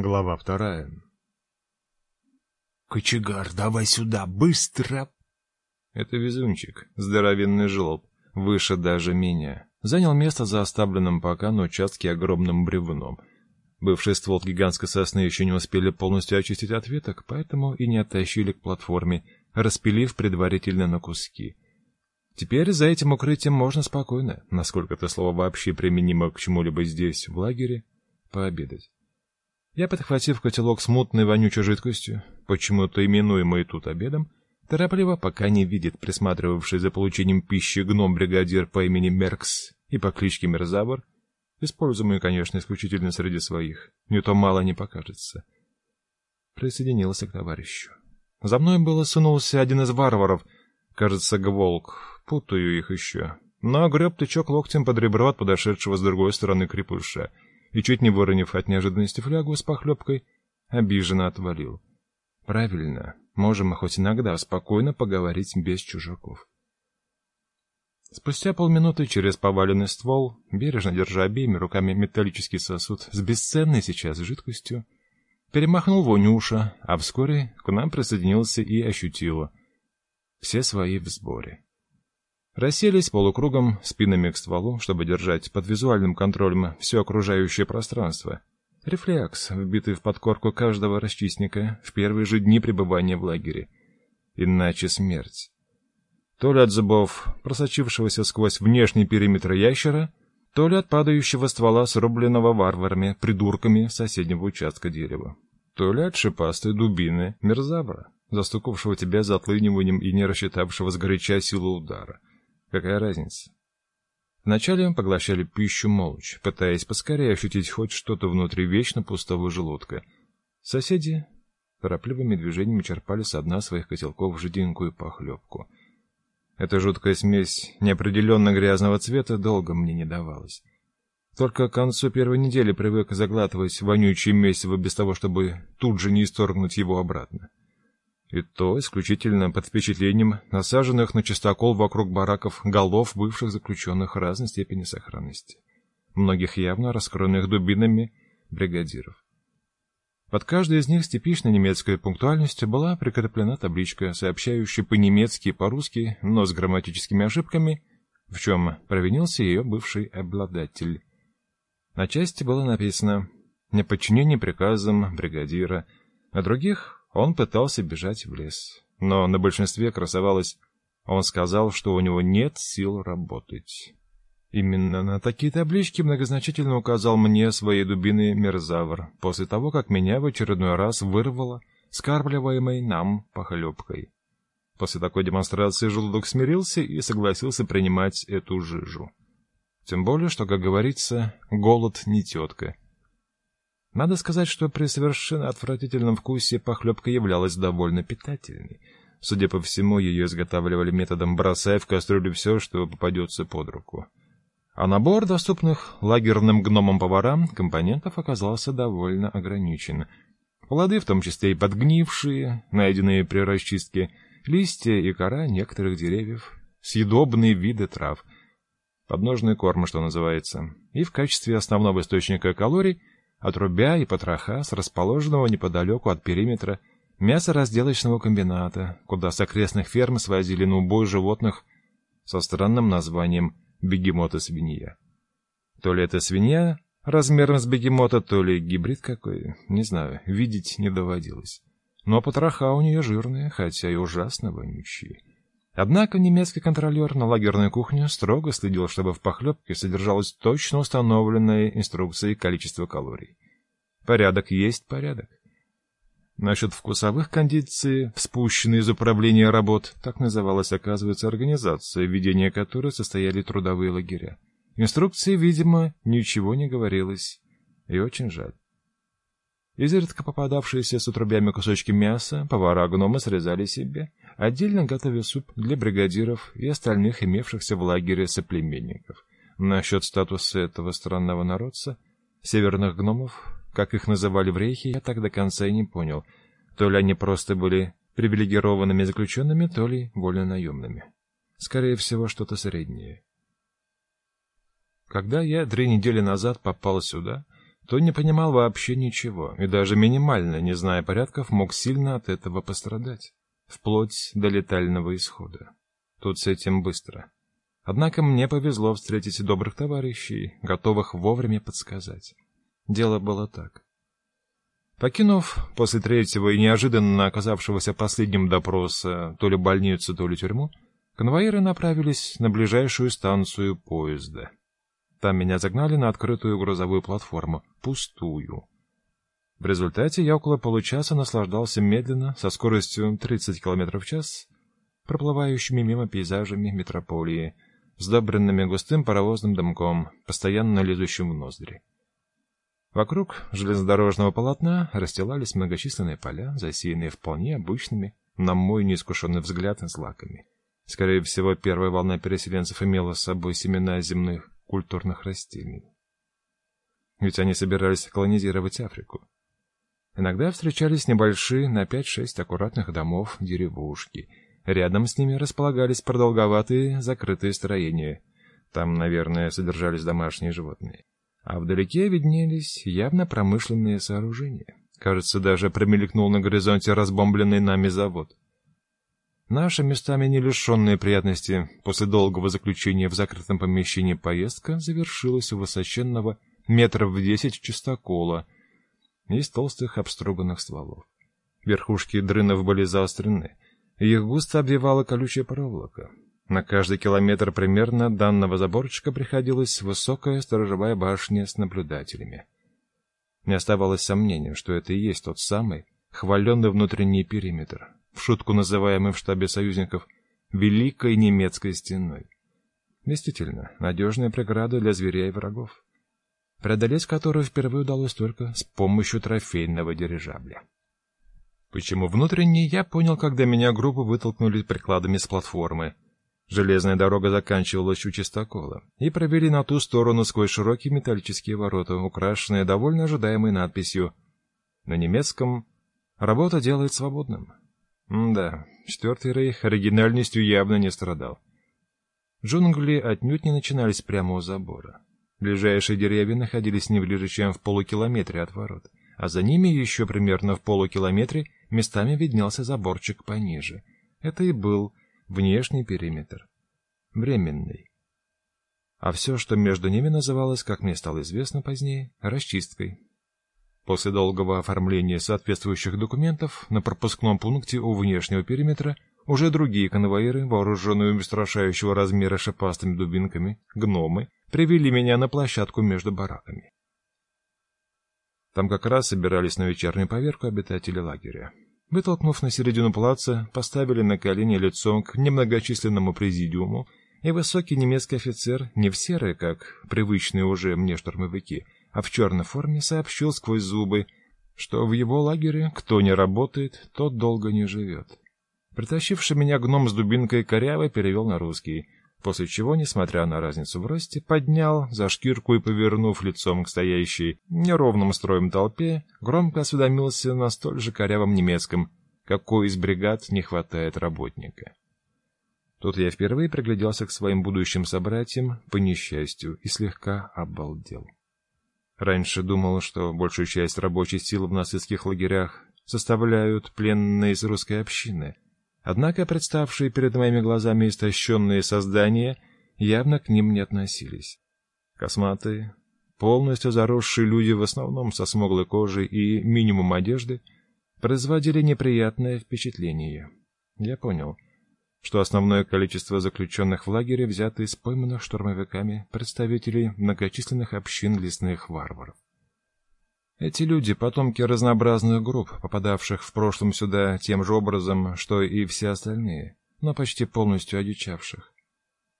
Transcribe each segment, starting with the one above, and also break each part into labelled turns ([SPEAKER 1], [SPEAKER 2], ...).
[SPEAKER 1] Глава вторая.
[SPEAKER 2] «Кочегар, давай сюда, быстро!»
[SPEAKER 1] Это везунчик, здоровенный жлоб, выше даже меня. Занял место за оставленным пока на участке огромным бревном. Бывший ствол гигантской сосны еще не успели полностью очистить от веток, поэтому и не оттащили к платформе, распилив предварительно на куски. Теперь за этим укрытием можно спокойно, насколько это слово вообще применимо к чему-либо здесь, в лагере, пообедать. Я, подхватив котелок с мутной вонючей жидкостью, почему-то именуемой тут обедом, торопливо, пока не видит присматривавший за получением пищи гном-бригадир по имени Меркс и по кличке Мерзавр, используемый, конечно, исключительно среди своих, не то мало не покажется, присоединился к товарищу. За мной было сунулся один из варваров, кажется, Гволк, путаю их еще, но греб тычок локтем под ребро от подошедшего с другой стороны крепыша — и, чуть не выронив от неожиданности флягу с похлебкой, обиженно отвалил. Правильно, можем хоть иногда спокойно поговорить без чужаков. Спустя полминуты через поваленный ствол, бережно держа обеими руками металлический сосуд с бесценной сейчас жидкостью, перемахнул вонюша, а вскоре к нам присоединился и ощутила. Все свои в сборе. Расселись полукругом спинами к стволу, чтобы держать под визуальным контролем все окружающее пространство. Рефлекс, вбитый в подкорку каждого расчистника в первые же дни пребывания в лагере. Иначе смерть. То ли от зубов, просочившегося сквозь внешний периметр ящера, то ли от падающего ствола, срубленного варварами, придурками соседнего участка дерева, то ли от шипастой дубины мерзавра, застукавшего тебя за отлыниванием и не рассчитавшего сгоряча силу удара. Какая разница? Вначале поглощали пищу молча, пытаясь поскорее ощутить хоть что-то внутри вечно пустого желудка. Соседи торопливыми движениями черпали с дна своих котелков жиденькую похлебку. Эта жуткая смесь неопределенно грязного цвета долго мне не давалась. Только к концу первой недели привык заглатывать вонючее месиво без того, чтобы тут же не исторгнуть его обратно. И то исключительно под впечатлением насаженных на чистокол вокруг бараков голов бывших заключенных разной степени сохранности. Многих явно раскроенных дубинами бригадиров. Под каждой из них с типичной немецкой пунктуальностью была прикреплена табличка, сообщающая по-немецки и по-русски, но с грамматическими ошибками, в чем провинился ее бывший обладатель. На части было написано «Неподчинение приказам бригадира», а других он пытался бежать в лес, но на большинстве красовалось «Он сказал, что у него нет сил работать». Именно на такие таблички многозначительно указал мне своей дубиной мерзавр, после того, как меня в очередной раз вырвало скармливаемой нам похлебкой. После такой демонстрации желудок смирился и согласился принимать эту жижу. Тем более, что, как говорится, голод не тетка — надо сказать, что при совершенно отвратительном вкусе похлебка являлась довольно питательной. Судя по всему, ее изготавливали методом бросая в кастрюлю все, что попадется под руку. А набор доступных лагерным гномам-поварам компонентов оказался довольно ограничен. Плоды, в том числе и подгнившие, найденные при расчистке, листья и кора некоторых деревьев, съедобные виды трав, подножный корм, что называется, и в качестве основного источника калорий – отрубя и потроха с расположенного неподалеку от периметра мясоразделочного комбината, куда с окрестных ферм свозили на убой животных со странным названием бегемота-свинья. То ли это свинья размером с бегемота, то ли гибрид какой, не знаю, видеть не доводилось. Но потроха у нее жирные, хотя и ужасно вонючие. Однако немецкий контролер на лагерной кухне строго следил, чтобы в похлебке содержалось точно установленное инструкцией количество калорий. Порядок есть порядок. Насчет вкусовых кондиций, спущенной из управления работ, так называлась, оказывается, организация, ведение которой состояли трудовые лагеря. Инструкции, видимо, ничего не говорилось, и очень жаль. Изредка попадавшиеся с отрубями кусочки мяса повара гнома срезали себе, отдельно готовя суп для бригадиров и остальных имевшихся в лагере соплеменников. Насчет статуса этого странного народца, северных гномов, как их называли в рейхе, я так до конца и не понял. То ли они просто были привилегированными заключенными, то ли вольно-наемными. Скорее всего, что-то среднее. Когда я три недели назад попал сюда, то не понимал вообще ничего, и даже минимально, не зная порядков, мог сильно от этого пострадать, вплоть до летального исхода. Тут с этим быстро. Однако мне повезло встретить добрых товарищей, готовых вовремя подсказать. Дело было так. Покинув после третьего и неожиданно оказавшегося последним допроса то ли больницу, то ли тюрьму, конвоиры направились на ближайшую станцию поезда. Там меня загнали на открытую грузовую платформу, пустую. В результате я около получаса наслаждался медленно, со скоростью 30 км в час, проплывающими мимо пейзажами метрополии, сдобренными густым паровозным дымком, постоянно лезущим в ноздри. Вокруг железнодорожного полотна расстилались многочисленные поля, засеянные вполне обычными, на мой неискушенный взгляд, злаками. Скорее всего, первая волна переселенцев имела с собой семена земных культурных растений. Ведь они собирались колонизировать Африку. Иногда встречались небольшие на 5-6 аккуратных домов деревушки. Рядом с ними располагались продолговатые закрытые строения. Там, наверное, содержались домашние животные а вдалеке виднелись явно промышленные сооружения. Кажется, даже промелькнул на горизонте разбомбленный нами завод. Наша местами не лишенная приятности после долгого заключения в закрытом помещении поездка завершилась у высоченного метров в десять чистокола из толстых обструганных стволов. Верхушки дрынов были заострены, их густо обвивала колючая проволока. На каждый километр примерно данного заборчика приходилась высокая сторожевая башня с наблюдателями. Не оставалось сомнения, что это и есть тот самый хваленный внутренний периметр, в шутку называемый в штабе союзников «Великой немецкой стеной». Действительно, надежная преграда для зверей и врагов, преодолеть которую впервые удалось только с помощью трофейного дирижабля. Почему внутренний, я понял, когда меня грубо вытолкнули прикладами с платформы — Железная дорога заканчивалась у чистокола, и провели на ту сторону сквозь широкие металлические ворота, украшенные довольно ожидаемой надписью на немецком «Работа делает свободным». Да, Четвертый Рейх оригинальностью явно не страдал. Джунгли отнюдь не начинались прямо у забора. Ближайшие деревья находились не ближе, чем в полукилометре от ворот, а за ними еще примерно в полукилометре местами виднелся заборчик пониже. Это и был внешний периметр, временный. А все, что между ними называлось, как мне стало известно позднее, расчисткой. После долгого оформления соответствующих документов на пропускном пункте у внешнего периметра уже другие конвоиры, вооруженные устрашающего размера шипастыми дубинками, гномы, привели меня на площадку между бараками. Там как раз собирались на вечернюю поверку обитатели лагеря. Вытолкнув на середину плаца, поставили на колени лицом к немногочисленному президиуму, и высокий немецкий офицер, не в серой, как привычные уже мне штурмовики, а в черной форме, сообщил сквозь зубы, что в его лагере кто не работает, тот долго не живет. Притащивший меня гном с дубинкой коряво перевел на русский, после чего, несмотря на разницу в росте, поднял за шкирку и, повернув лицом к стоящей неровным строем толпе, громко осведомился на столь же корявом немецком, какой из бригад не хватает работника. Тут я впервые пригляделся к своим будущим собратьям по несчастью и слегка обалдел. Раньше думал, что большую часть рабочей силы в нацистских лагерях составляют пленные из русской общины — Однако представшие перед моими глазами истощенные создания явно к ним не относились. Косматые, полностью заросшие люди в основном со смуглой кожей и минимум одежды производили неприятное впечатление. Я понял, что основное количество заключенных в лагере взято из пойманных штурмовиками представителей многочисленных общин лесных варваров. Эти люди — потомки разнообразных групп, попадавших в прошлом сюда тем же образом, что и все остальные, но почти полностью одичавших.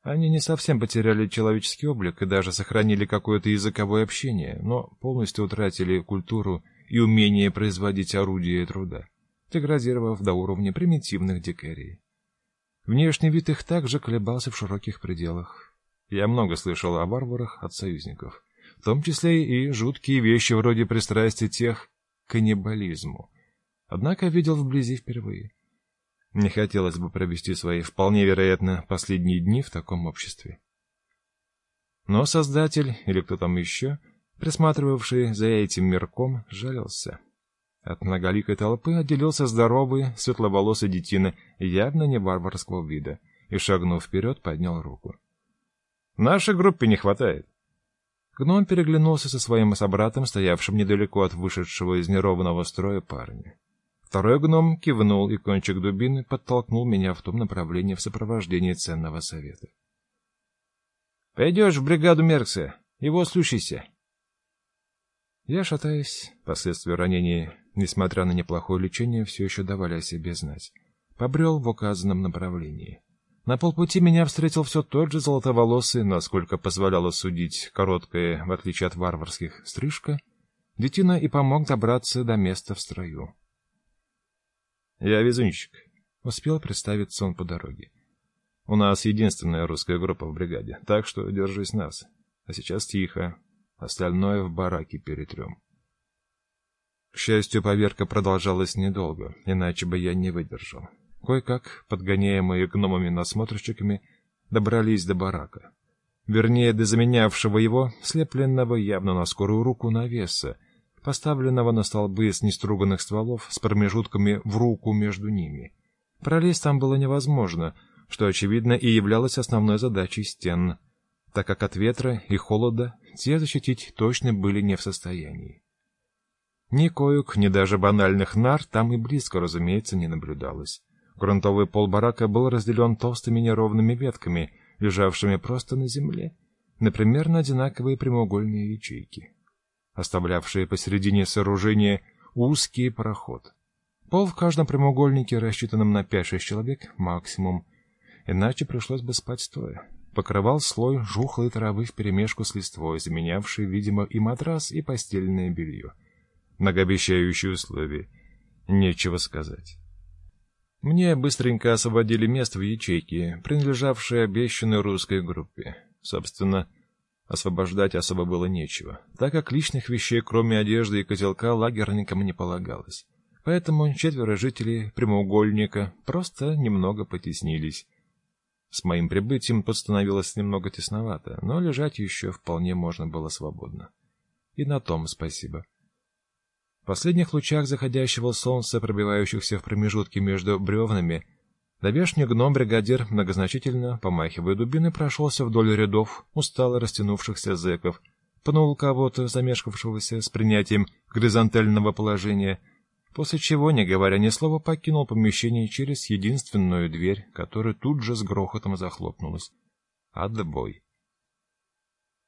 [SPEAKER 1] Они не совсем потеряли человеческий облик и даже сохранили какое-то языковое общение, но полностью утратили культуру и умение производить орудия труда, деградировав до уровня примитивных дикарей. Внешний вид их также колебался в широких пределах. Я много слышал о варварах от союзников в том числе и жуткие вещи вроде пристрастия тех к каннибализму. Однако видел вблизи впервые. Не хотелось бы провести свои, вполне вероятно, последние дни в таком обществе. Но создатель, или кто там еще, Присматривавший за этим мирком жалился. От многоликой толпы отделился здоровый, светловолосый детина, явно не варварского вида, и, шагнув вперед, поднял руку. «Нашей группе не хватает». Гном переглянулся со своим собратом, стоявшим недалеко от вышедшего из нерованного строя парня. Второй гном кивнул, и кончик дубины подтолкнул меня в том направлении в сопровождении ценного совета. «Пойдешь в бригаду Меркса, его слушайся». Я, шатаясь, последствия ранения, несмотря на неплохое лечение, все еще давали о себе знать. Побрел в указанном направлении. На полпути меня встретил все тот же золотоволосый, насколько позволяло судить, короткая, в отличие от варварских, стрижка, детина и помог добраться до места в строю. «Я везунчик», — успел представиться он по дороге. «У нас единственная русская группа в бригаде, так что держись нас. А сейчас тихо, остальное в бараке перетрем». К счастью, поверка продолжалась недолго, иначе бы я не выдержал. Кое-как, подгоняемые гномами-насмотрщиками, добрались до барака. Вернее, до заменявшего его, слепленного явно на скорую руку навеса, поставленного на столбы с неструганных стволов с промежутками в руку между ними. Пролезть там было невозможно, что, очевидно, и являлось основной задачей стен, так как от ветра и холода те защитить точно были не в состоянии. Ни коек, ни даже банальных нар там и близко, разумеется, не наблюдалось. Грунтовый пол барака был разделен толстыми неровными ветками, лежавшими просто на земле, например, на одинаковые прямоугольные ячейки, оставлявшие посередине сооружения узкий проход. Пол в каждом прямоугольнике, рассчитанном на 5-6 человек максимум, иначе пришлось бы спать стоя. Покрывал слой жухлой травы вперемешку с листвой, заменявший, видимо, и матрас, и постельное белье. Многообещающие условия. Нечего сказать. Мне быстренько освободили место в ячейке, принадлежавшей обещанной русской группе. Собственно, освобождать особо было нечего, так как личных вещей, кроме одежды и котелка, лагерникам не полагалось. Поэтому четверо жителей прямоугольника просто немного потеснились. С моим прибытием тут становилось немного тесновато, но лежать еще вполне можно было свободно. И на том спасибо последних лучах заходящего солнца, пробивающихся в промежутке между бревнами, Довешний гном-бригадир, многозначительно, помахивая дубины, прошелся вдоль рядов устало растянувшихся зэков, пнул кого-то, замешкавшегося с принятием горизонтального положения, после чего, не говоря ни слова, покинул помещение через единственную дверь, которая тут же с грохотом захлопнулась. Отбой.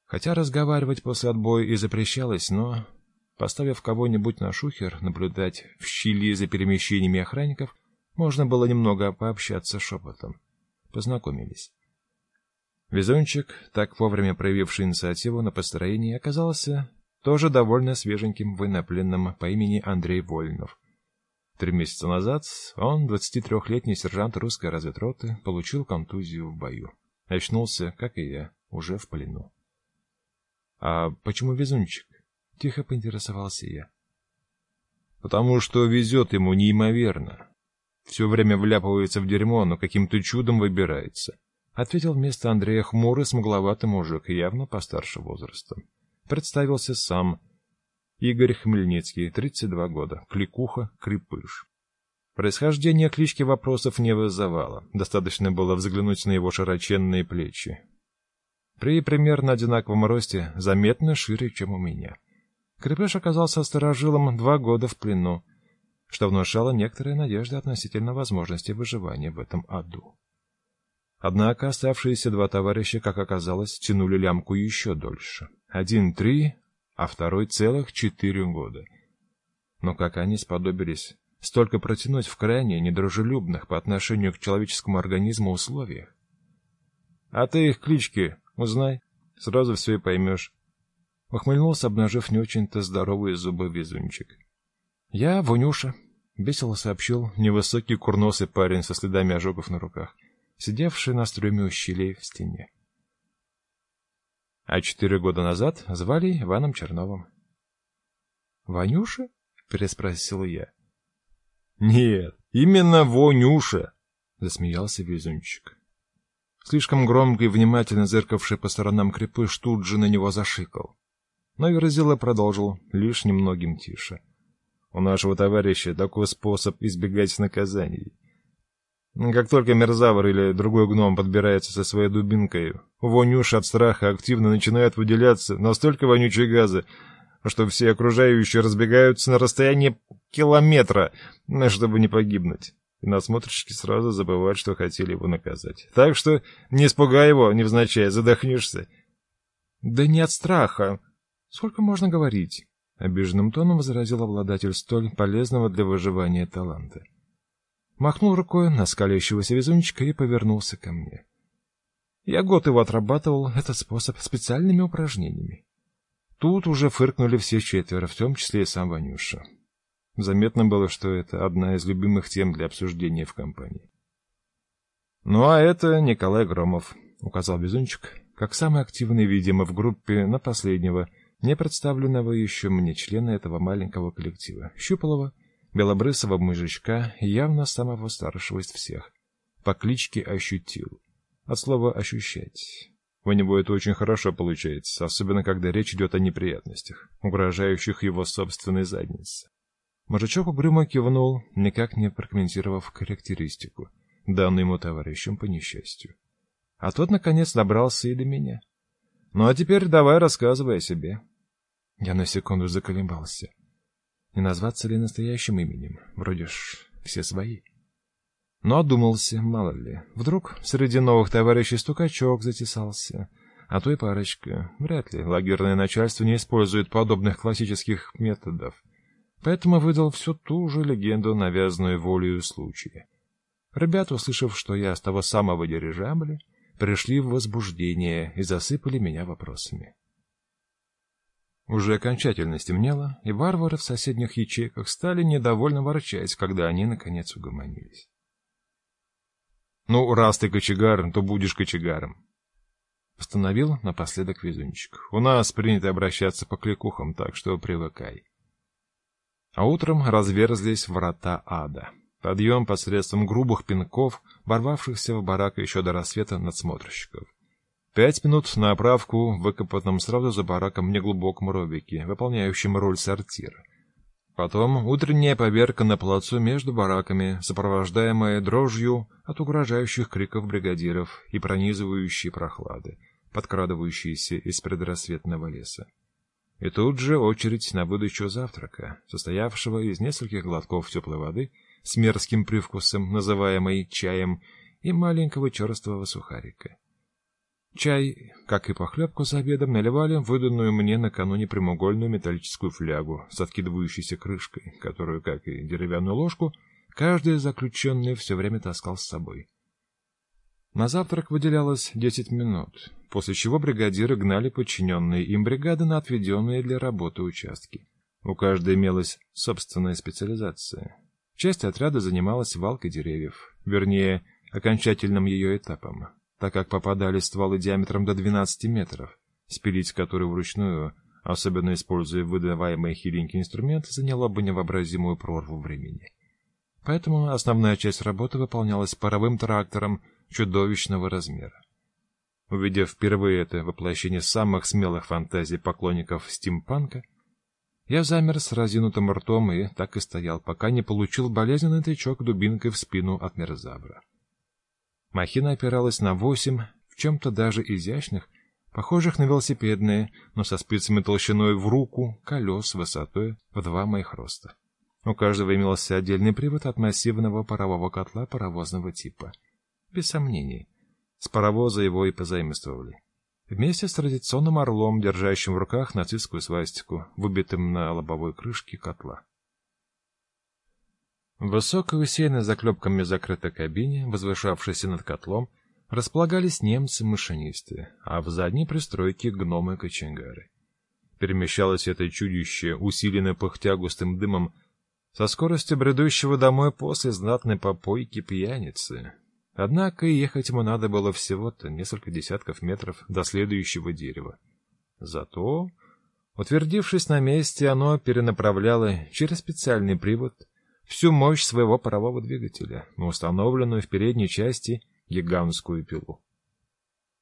[SPEAKER 1] Хотя разговаривать после отбоя и запрещалось, но Поставив кого-нибудь на шухер, наблюдать в щели за перемещениями охранников, можно было немного пообщаться шепотом. Познакомились. Везунчик, так вовремя проявивший инициативу на построении, оказался тоже довольно свеженьким военнопленным по имени Андрей Вольнов. Три месяца назад он, 23-летний сержант русской разведроты, получил контузию в бою. Очнулся, как и я, уже в плену. А почему везунчик? Тихо поинтересовался я. Потому что везет ему неимоверно. Все время вляпывается в дерьмо, но каким-то чудом выбирается. Ответил вместо Андрея хмурый, смугловатый мужик, явно постарше возрастом. Представился сам. Игорь Хмельницкий, 32 года, кликуха, крепыш. Происхождение клички вопросов не вызывало. Достаточно было взглянуть на его широченные плечи. При примерно одинаковом росте заметно шире, чем у меня. Крепыш оказался сторожилом два года в плену, что внушало некоторые надежды относительно возможности выживания в этом аду. Однако оставшиеся два товарища, как оказалось, тянули лямку еще дольше. Один — три, а второй — целых четыре года. Но как они сподобились столько протянуть в крайне недружелюбных по отношению к человеческому организму условиях? А ты их клички узнай, сразу все и поймешь. Ухмыльнулся, обнажив не очень-то здоровые зубы везунчик. «Я Вонюша», — весело сообщил невысокий курносый парень со следами ожогов на руках, сидевший на стреме у щелей в стене. А четыре года назад звали Иваном Черновым. «Ванюша?» — переспросил я. «Нет, именно Вонюша!» — засмеялся везунчик. Слишком громко и внимательно зыркавший по сторонам крепыш тут же на него зашикал. Но Верзила продолжил лишь немногим тише. У нашего товарища такой способ избегать наказаний. Как только мерзавр или другой гном подбирается со своей дубинкой, вонюш от страха активно начинает выделяться настолько вонючие газы, что все окружающие разбегаются на расстояние километра, чтобы не погибнуть. И надсмотрщики сразу забывают, что хотели его наказать. Так что не испугай его, невзначай, задохнешься. — Да не от страха. Сколько можно говорить? — обиженным тоном возразил обладатель столь полезного для выживания таланта. Махнул рукой на скалящегося везунчика и повернулся ко мне. Я год его отрабатывал, этот способ, специальными упражнениями. Тут уже фыркнули все четверо, в том числе и сам Ванюша. Заметно было, что это одна из любимых тем для обсуждения в компании. «Ну а это Николай Громов», — указал Безунчик, как самый активный, видимо, в группе на последнего, не представленного еще мне члена этого маленького коллектива, Щупалова, белобрысого мужичка, явно самого старшего из всех, по кличке Ощутил. От слова «ощущать». У него это очень хорошо получается, особенно когда речь идет о неприятностях, угрожающих его собственной заднице. Мужичок угрюмо кивнул, никак не прокомментировав характеристику, данную ему товарищем по несчастью. А тот, наконец, добрался и до меня. «Ну а теперь давай рассказывай о себе». Я на секунду заколебался. Не назваться ли настоящим именем? Вроде ж все свои. Но одумался, мало ли. Вдруг среди новых товарищей стукачок затесался. А то и парочка. Вряд ли. Лагерное начальство не использует подобных классических методов. Поэтому выдал всю ту же легенду, навязанную волею случая. Ребята, услышав, что я с того самого дирижабля, пришли в возбуждение и засыпали меня вопросами. Уже окончательно стемнело, и варвары в соседних ячейках стали недовольно ворчать, когда они, наконец, угомонились. «Ну, раз ты кочегар, то будешь кочегаром», — постановил напоследок везунчик. «У нас принято обращаться по кликухам, так что привыкай». А утром разверзлись врата ада. Подъем посредством грубых пинков, ворвавшихся в барак еще до рассвета надсмотрщиков. Пять минут на оправку выкопанном сразу за бараком неглубоком ровике, выполняющем роль сортира. Потом утренняя поверка на плацу между бараками, сопровождаемая дрожью от угрожающих криков бригадиров и пронизывающей прохлады, подкрадывающейся из предрассветного леса. И тут же очередь на выдачу завтрака, состоявшего из нескольких глотков теплой воды с мерзким привкусом, называемой чаем, и маленького черствого сухарика. Чай, как и похлебку за обедом, наливали в выданную мне накануне прямоугольную металлическую флягу с откидывающейся крышкой, которую, как и деревянную ложку, каждый заключенный все время таскал с собой. На завтрак выделялось десять минут, после чего бригадиры гнали подчиненные им бригады на отведенные для работы участки. У каждой имелась собственная специализация. Часть отряда занималась валкой деревьев, вернее, окончательным ее этапом, так как попадали стволы диаметром до 12 метров, спилить которые вручную, особенно используя выдаваемые хиленькие инструменты, заняло бы невообразимую прорву времени. Поэтому основная часть работы выполнялась паровым трактором чудовищного размера. Увидев впервые это воплощение самых смелых фантазий поклонников стимпанка, я замер с разинутым ртом и так и стоял, пока не получил болезненный тычок дубинкой в спину от мерзавра. Махина опиралась на восемь, в чем-то даже изящных, похожих на велосипедные, но со спицами толщиной в руку, колес высотой в два моих роста. У каждого имелся отдельный привод от массивного парового котла паровозного типа. Без сомнений, с паровоза его и позаимствовали. Вместе с традиционным орлом, держащим в руках нацистскую свастику, выбитым на лобовой крышке котла. В высокой усеянной заклепками закрытой кабине, возвышавшейся над котлом, располагались немцы-машинисты, а в задней пристройке гномы-коченгары. Перемещалось это чудище, усиленное пыхтя густым дымом, со скоростью бредущего домой после знатной попойки пьяницы. Однако ехать ему надо было всего-то несколько десятков метров до следующего дерева. Зато, утвердившись на месте, оно перенаправляло через специальный привод всю мощь своего парового двигателя на установленную в передней части гигантскую пилу.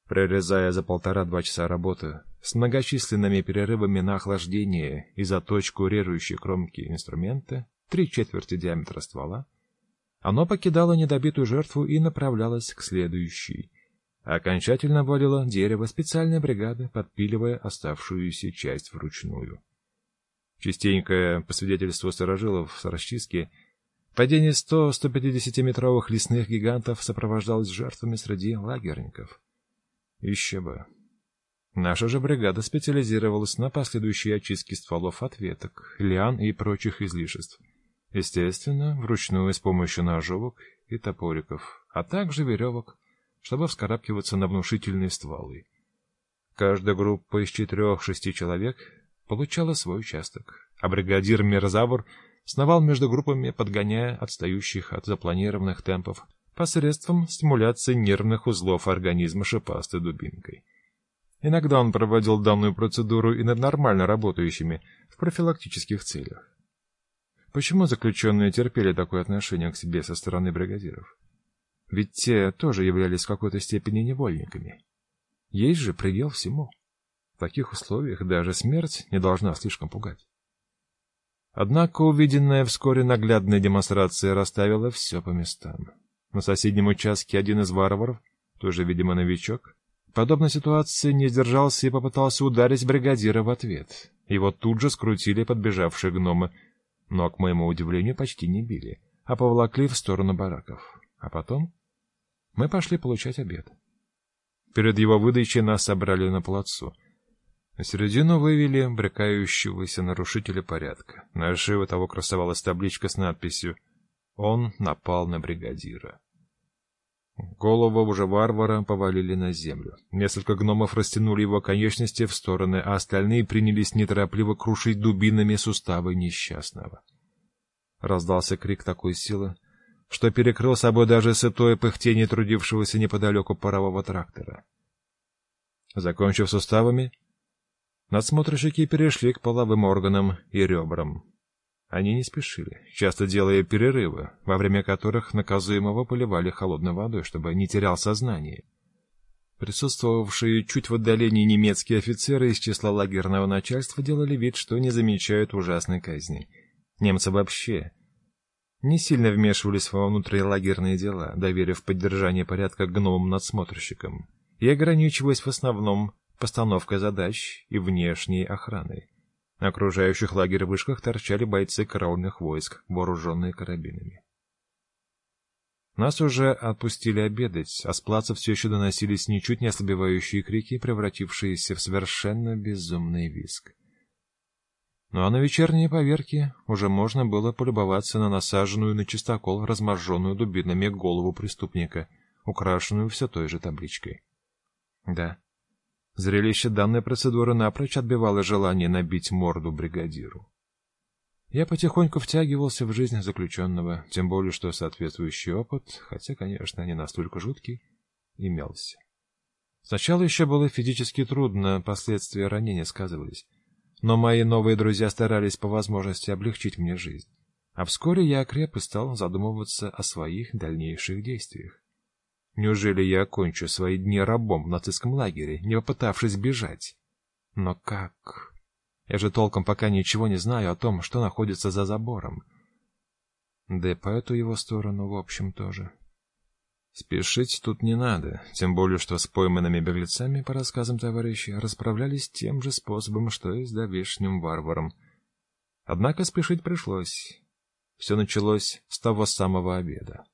[SPEAKER 1] прорезая за полтора-два часа работы, с многочисленными перерывами на охлаждение и заточку режущей кромки инструмента, три четверти диаметра ствола, оно покидало недобитую жертву и направлялось к следующей. Окончательно валило дерево специальной бригады, подпиливая оставшуюся часть вручную. Частенько, по свидетельству старожилов с расчистки, падение 100-150 метровых лесных гигантов сопровождалось жертвами среди лагерников. Еще бы. Наша же бригада специализировалась на последующей очистке стволов от веток, лиан и прочих излишеств. Естественно, вручную с помощью ножовок и топориков, а также веревок, чтобы вскарабкиваться на внушительные стволы. Каждая группа из четырех-шести человек получала свой участок, а бригадир Мерзавр сновал между группами, подгоняя отстающих от запланированных темпов посредством стимуляции нервных узлов организма шипастой дубинкой. Иногда он проводил данную процедуру и над нормально работающими в профилактических целях. Почему заключенные терпели такое отношение к себе со стороны бригадиров? Ведь те тоже являлись в какой-то степени невольниками. Есть же предел всему. В таких условиях даже смерть не должна слишком пугать. Однако увиденная вскоре наглядная демонстрация расставила все по местам. На соседнем участке один из варваров, тоже, видимо, новичок, подобной ситуации не сдержался и попытался ударить бригадира в ответ. Его тут же скрутили подбежавшие гномы, но, к моему удивлению, почти не били, а поволокли в сторону бараков. А потом мы пошли получать обед. Перед его выдачей нас собрали на плацу. На середину вывели брекающегося нарушителя порядка. На шее того красовалась табличка с надписью он напал на бригадира. Голову уже варвара повалили на землю. Несколько гномов растянули его конечности в стороны, а остальные принялись неторопливо крушить дубинами суставы несчастного. Раздался крик такой силы, что перекрыл собой даже сытое пыхтение трудившегося неподалеку парового трактора. Закончив суставами, надсмотрщики перешли к половым органам и ребрам. Они не спешили, часто делая перерывы, во время которых наказуемого поливали холодной водой, чтобы не терял сознание. Присутствовавшие чуть в отдалении немецкие офицеры из числа лагерного начальства делали вид, что не замечают ужасной казни. Немцы вообще не сильно вмешивались во внутрилагерные дела, доверив поддержание порядка гномам-надсмотрщикам, и ограничиваясь в основном постановкой задач и внешней охраной. На окружающих лагерь вышках торчали бойцы караульных войск, вооруженные карабинами. Нас уже отпустили обедать, а с плаца все еще доносились ничуть не ослабевающие крики, превратившиеся в совершенно безумный виск. Ну а на вечерние поверки уже можно было полюбоваться на насаженную на чистокол разможженную дубинами голову преступника, украшенную все той же табличкой. Да, Зрелище данной процедуры напрочь отбивало желание набить морду бригадиру. Я потихоньку втягивался в жизнь заключенного, тем более, что соответствующий опыт, хотя, конечно, не настолько жуткий, имелся. Сначала еще было физически трудно, последствия ранения сказывались, но мои новые друзья старались по возможности облегчить мне жизнь. А вскоре я окреп и стал задумываться о своих дальнейших действиях. Неужели я окончу свои дни рабом в нацистском лагере, не попытавшись бежать? Но как? Я же толком пока ничего не знаю о том, что находится за забором. Да и по эту его сторону, в общем, тоже. Спешить тут не надо, тем более, что с пойманными беглецами, по рассказам товарищей, расправлялись тем же способом, что и с давешним варваром. Однако спешить пришлось. Все началось с того самого обеда.